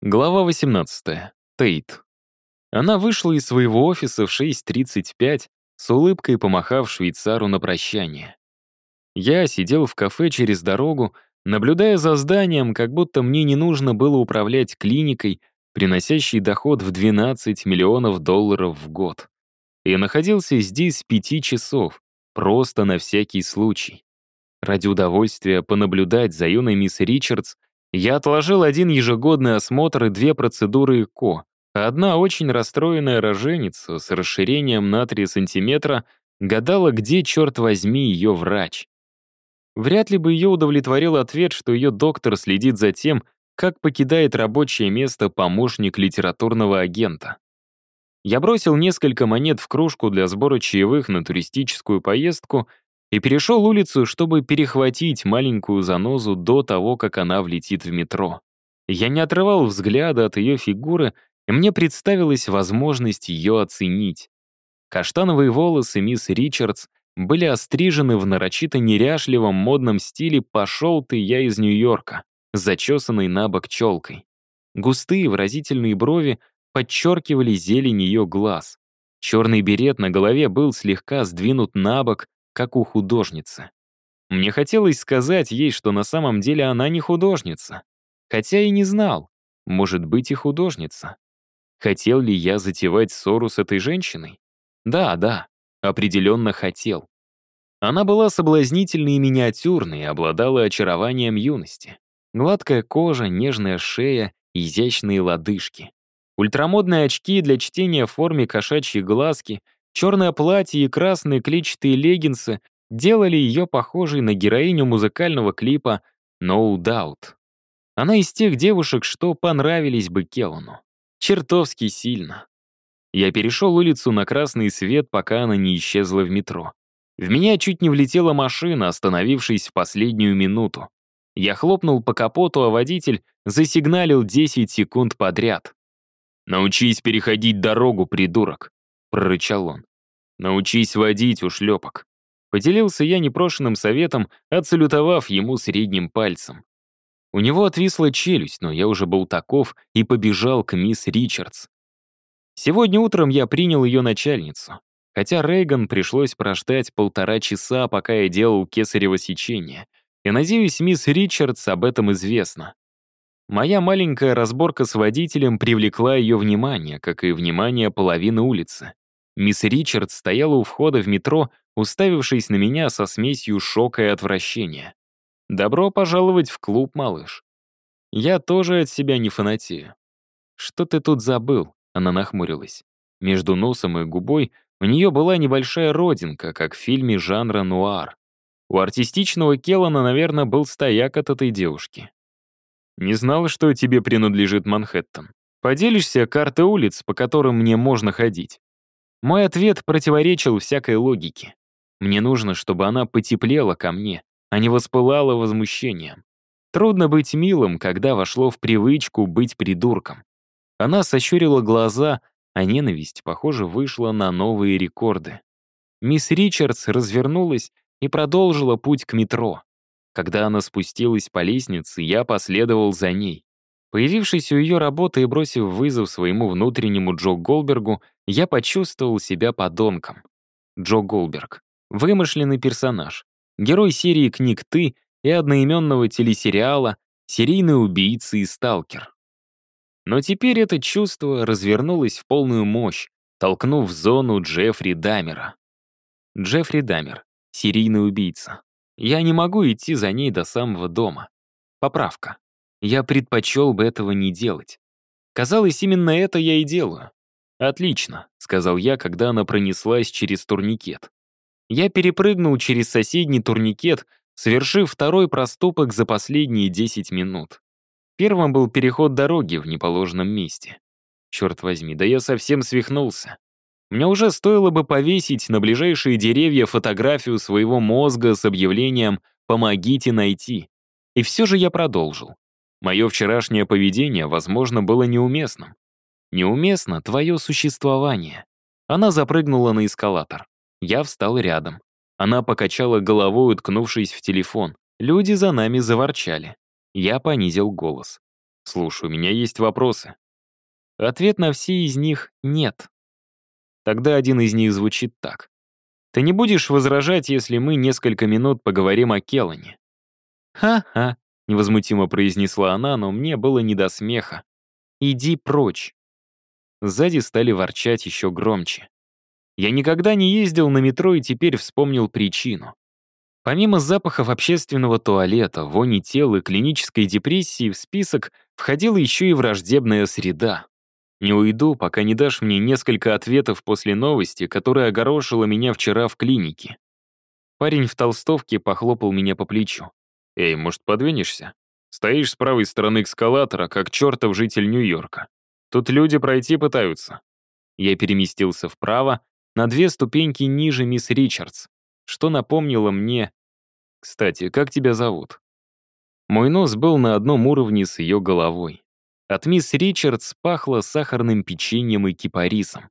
Глава 18. Тейт. Она вышла из своего офиса в 6.35, с улыбкой помахав швейцару на прощание. Я сидел в кафе через дорогу, наблюдая за зданием, как будто мне не нужно было управлять клиникой, приносящей доход в 12 миллионов долларов в год. Я находился здесь с пяти часов, просто на всякий случай. Ради удовольствия понаблюдать за юной мисс Ричардс я отложил один ежегодный осмотр и две процедуры ЭКО. Одна очень расстроенная роженица с расширением на 3 сантиметра гадала, где, черт возьми, ее врач. Вряд ли бы ее удовлетворил ответ, что ее доктор следит за тем, как покидает рабочее место помощник литературного агента. Я бросил несколько монет в кружку для сбора чаевых на туристическую поездку и перешел улицу, чтобы перехватить маленькую занозу до того, как она влетит в метро. Я не отрывал взгляда от ее фигуры, и мне представилась возможность ее оценить. Каштановые волосы мисс Ричардс были острижены в нарочито неряшливом модном стиле «пошел ты, я из Нью-Йорка», зачесанной на бок челкой. Густые выразительные брови подчеркивали зелень ее глаз. Черный берет на голове был слегка сдвинут на бок, как у художницы. Мне хотелось сказать ей, что на самом деле она не художница. Хотя и не знал, может быть и художница. Хотел ли я затевать ссору с этой женщиной? Да, да, определенно хотел. Она была соблазнительной и миниатюрной, обладала очарованием юности. Гладкая кожа, нежная шея, изящные лодыжки. Ультрамодные очки для чтения в форме кошачьей глазки — Черное платье и красные клетчатые леггинсы делали ее похожей на героиню музыкального клипа «No Doubt». Она из тех девушек, что понравились бы Келлану. Чертовски сильно. Я перешел улицу на красный свет, пока она не исчезла в метро. В меня чуть не влетела машина, остановившись в последнюю минуту. Я хлопнул по капоту, а водитель засигналил 10 секунд подряд. «Научись переходить дорогу, придурок», — прорычал он. «Научись водить, ушлепок». Поделился я непрошенным советом, отсалютовав ему средним пальцем. У него отвисла челюсть, но я уже был таков и побежал к мисс Ричардс. Сегодня утром я принял ее начальницу. Хотя Рейган пришлось прождать полтора часа, пока я делал кесарево сечение. И, надеюсь, мисс Ричардс об этом известно. Моя маленькая разборка с водителем привлекла ее внимание, как и внимание половины улицы. Мисс Ричард стояла у входа в метро, уставившись на меня со смесью шока и отвращения. «Добро пожаловать в клуб, малыш». Я тоже от себя не фанатею. «Что ты тут забыл?» — она нахмурилась. Между носом и губой у нее была небольшая родинка, как в фильме жанра нуар. У артистичного Келлана, наверное, был стояк от этой девушки. «Не знал, что тебе принадлежит Манхэттен. Поделишься картой улиц, по которым мне можно ходить?» Мой ответ противоречил всякой логике. Мне нужно, чтобы она потеплела ко мне, а не воспылала возмущением. Трудно быть милым, когда вошло в привычку быть придурком. Она сощурила глаза, а ненависть, похоже, вышла на новые рекорды. Мисс Ричардс развернулась и продолжила путь к метро. Когда она спустилась по лестнице, я последовал за ней. Появившись у ее работы и бросив вызов своему внутреннему Джо Голбергу, я почувствовал себя подонком. Джо Голберг. Вымышленный персонаж. Герой серии книг «Ты» и одноименного телесериала «Серийный убийца и сталкер». Но теперь это чувство развернулось в полную мощь, толкнув в зону Джеффри Дамера. Джеффри Дамер. Серийный убийца. Я не могу идти за ней до самого дома. Поправка. Я предпочел бы этого не делать. Казалось, именно это я и делаю. «Отлично», — сказал я, когда она пронеслась через турникет. Я перепрыгнул через соседний турникет, совершив второй проступок за последние 10 минут. Первым был переход дороги в неположенном месте. Черт возьми, да я совсем свихнулся. Мне уже стоило бы повесить на ближайшие деревья фотографию своего мозга с объявлением «Помогите найти». И все же я продолжил. Мое вчерашнее поведение, возможно, было неуместным. Неуместно твое существование. Она запрыгнула на эскалатор. Я встал рядом. Она покачала головой, уткнувшись в телефон. Люди за нами заворчали. Я понизил голос. Слушай, у меня есть вопросы. Ответ на все из них — нет. Тогда один из них звучит так. Ты не будешь возражать, если мы несколько минут поговорим о Келлане? «Ха-ха», — невозмутимо произнесла она, но мне было не до смеха. «Иди прочь». Сзади стали ворчать еще громче. Я никогда не ездил на метро и теперь вспомнил причину. Помимо запахов общественного туалета, вони тел и клинической депрессии в список входила еще и враждебная среда. Не уйду, пока не дашь мне несколько ответов после новости, которая огорошила меня вчера в клинике. Парень в толстовке похлопал меня по плечу. «Эй, может, подвинешься? Стоишь с правой стороны эскалатора, как чертов житель Нью-Йорка. Тут люди пройти пытаются». Я переместился вправо, на две ступеньки ниже мисс Ричардс, что напомнило мне... Кстати, как тебя зовут? Мой нос был на одном уровне с ее головой. От мисс Ричардс пахло сахарным печеньем и кипарисом.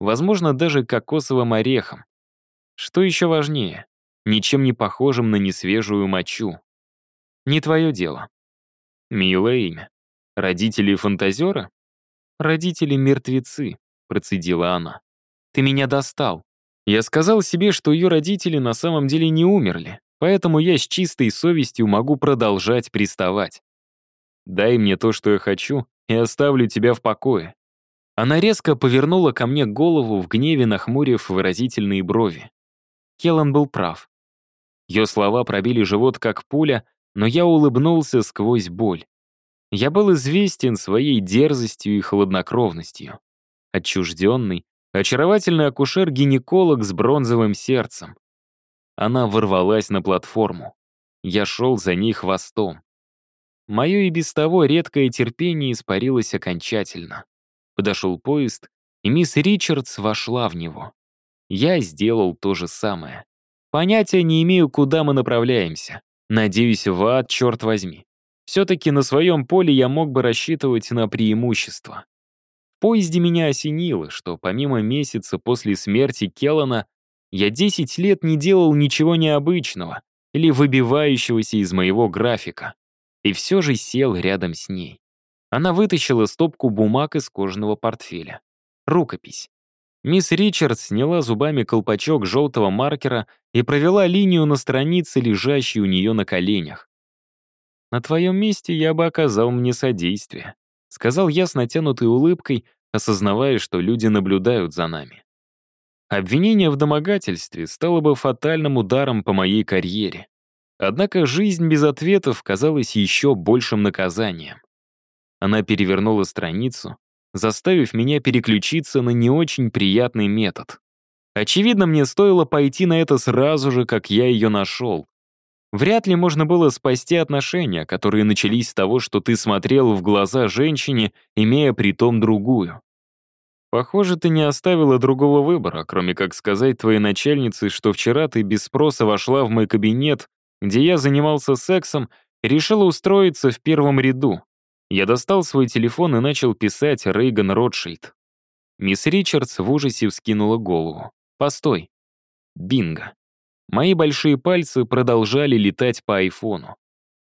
Возможно, даже кокосовым орехом. Что еще важнее, ничем не похожим на несвежую мочу. Не твое дело. Милое имя. Родители фантазера? Родители мертвецы, процедила она. Ты меня достал. Я сказал себе, что ее родители на самом деле не умерли, поэтому я с чистой совестью могу продолжать приставать. Дай мне то, что я хочу, и оставлю тебя в покое». Она резко повернула ко мне голову в гневе, нахмурив выразительные брови. Келлан был прав. Ее слова пробили живот как пуля, но я улыбнулся сквозь боль. Я был известен своей дерзостью и хладнокровностью. Отчужденный, очаровательный акушер-гинеколог с бронзовым сердцем. Она ворвалась на платформу. Я шел за ней хвостом. Мое и без того редкое терпение испарилось окончательно. Подошел поезд, и мисс Ричардс вошла в него. Я сделал то же самое. Понятия не имею, куда мы направляемся. Надеюсь, в ад, черт возьми. Все-таки на своем поле я мог бы рассчитывать на преимущество. В поезде меня осенило, что помимо месяца после смерти Келлана, я 10 лет не делал ничего необычного или выбивающегося из моего графика и все же сел рядом с ней. Она вытащила стопку бумаг из кожаного портфеля. Рукопись. Мисс Ричард сняла зубами колпачок желтого маркера и провела линию на странице, лежащей у нее на коленях. «На твоем месте я бы оказал мне содействие», сказал я с натянутой улыбкой, осознавая, что люди наблюдают за нами. Обвинение в домогательстве стало бы фатальным ударом по моей карьере. Однако жизнь без ответов казалась еще большим наказанием. Она перевернула страницу, заставив меня переключиться на не очень приятный метод. Очевидно, мне стоило пойти на это сразу же, как я ее нашел. Вряд ли можно было спасти отношения, которые начались с того, что ты смотрел в глаза женщине, имея при том другую. Похоже, ты не оставила другого выбора, кроме как сказать твоей начальнице, что вчера ты без спроса вошла в мой кабинет где я занимался сексом, решила устроиться в первом ряду. Я достал свой телефон и начал писать Рейган Ротшильд. Мисс Ричардс в ужасе вскинула голову. «Постой». Бинго. Мои большие пальцы продолжали летать по айфону.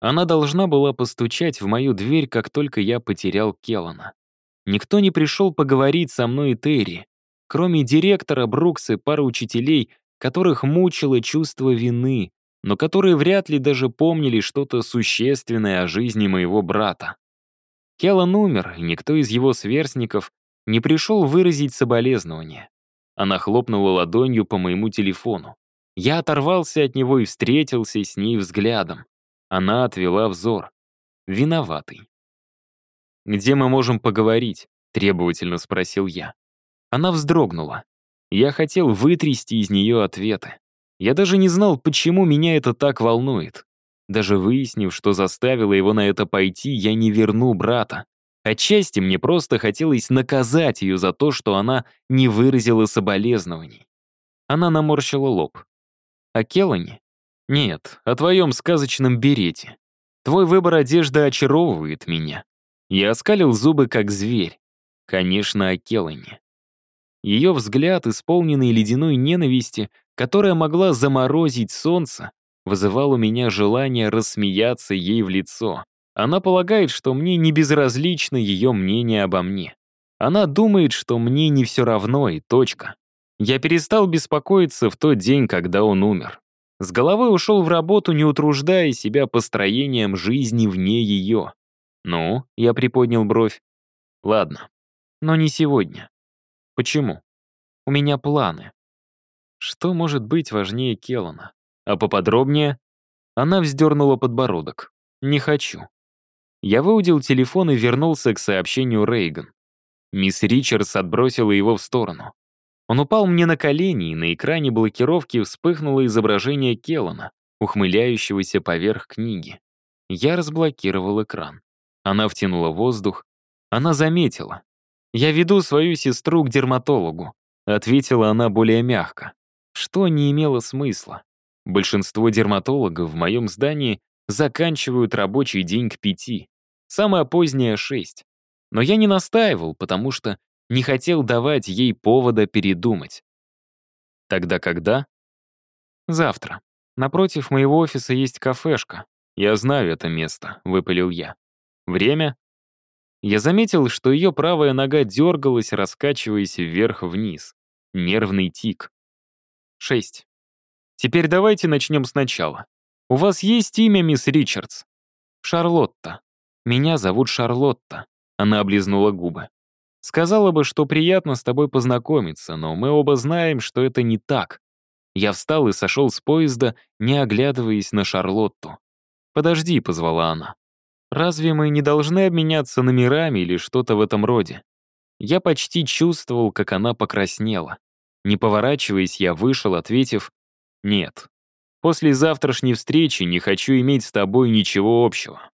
Она должна была постучать в мою дверь, как только я потерял Келлана. Никто не пришел поговорить со мной и Терри, кроме директора Брукса и пары учителей, которых мучило чувство вины, но которые вряд ли даже помнили что-то существенное о жизни моего брата. Келлан умер, и никто из его сверстников не пришел выразить соболезнования. Она хлопнула ладонью по моему телефону. Я оторвался от него и встретился с ней взглядом. Она отвела взор. Виноватый. «Где мы можем поговорить?» — требовательно спросил я. Она вздрогнула. Я хотел вытрясти из нее ответы. Я даже не знал, почему меня это так волнует. Даже выяснив, что заставило его на это пойти, я не верну брата. Отчасти мне просто хотелось наказать ее за то, что она не выразила соболезнований. Она наморщила лоб. «О Келлане? Нет, о твоем сказочном берете. Твой выбор одежды очаровывает меня». Я оскалил зубы, как зверь. Конечно, о Келлане. Ее взгляд, исполненный ледяной ненависти, которая могла заморозить солнце, вызывал у меня желание рассмеяться ей в лицо. Она полагает, что мне не безразлично ее мнение обо мне. Она думает, что мне не все равно и точка. Я перестал беспокоиться в тот день, когда он умер. С головой ушел в работу, не утруждая себя построением жизни вне ее. «Ну?» — я приподнял бровь. «Ладно, но не сегодня. Почему? У меня планы. Что может быть важнее Келлана? А поподробнее? Она вздернула подбородок. Не хочу. Я выудил телефон и вернулся к сообщению Рейган. Мисс Ричардс отбросила его в сторону. Он упал мне на колени, и на экране блокировки вспыхнуло изображение Келлана, ухмыляющегося поверх книги. Я разблокировал экран. Она втянула воздух. Она заметила. «Я веду свою сестру к дерматологу», — ответила она более мягко. Что не имело смысла. Большинство дерматологов в моем здании заканчивают рабочий день к пяти. Самое позднее — шесть. Но я не настаивал, потому что не хотел давать ей повода передумать. Тогда когда? Завтра. Напротив моего офиса есть кафешка. Я знаю это место, выпалил я. Время? Я заметил, что ее правая нога дергалась, раскачиваясь вверх-вниз. Нервный тик. Шесть. Теперь давайте начнем сначала. У вас есть имя, мисс Ричардс? Шарлотта. Меня зовут Шарлотта. Она облизнула губы. Сказала бы, что приятно с тобой познакомиться, но мы оба знаем, что это не так. Я встал и сошел с поезда, не оглядываясь на Шарлотту. «Подожди», — позвала она. «Разве мы не должны обменяться номерами или что-то в этом роде?» Я почти чувствовал, как она покраснела. Не поворачиваясь, я вышел, ответив «Нет. После завтрашней встречи не хочу иметь с тобой ничего общего».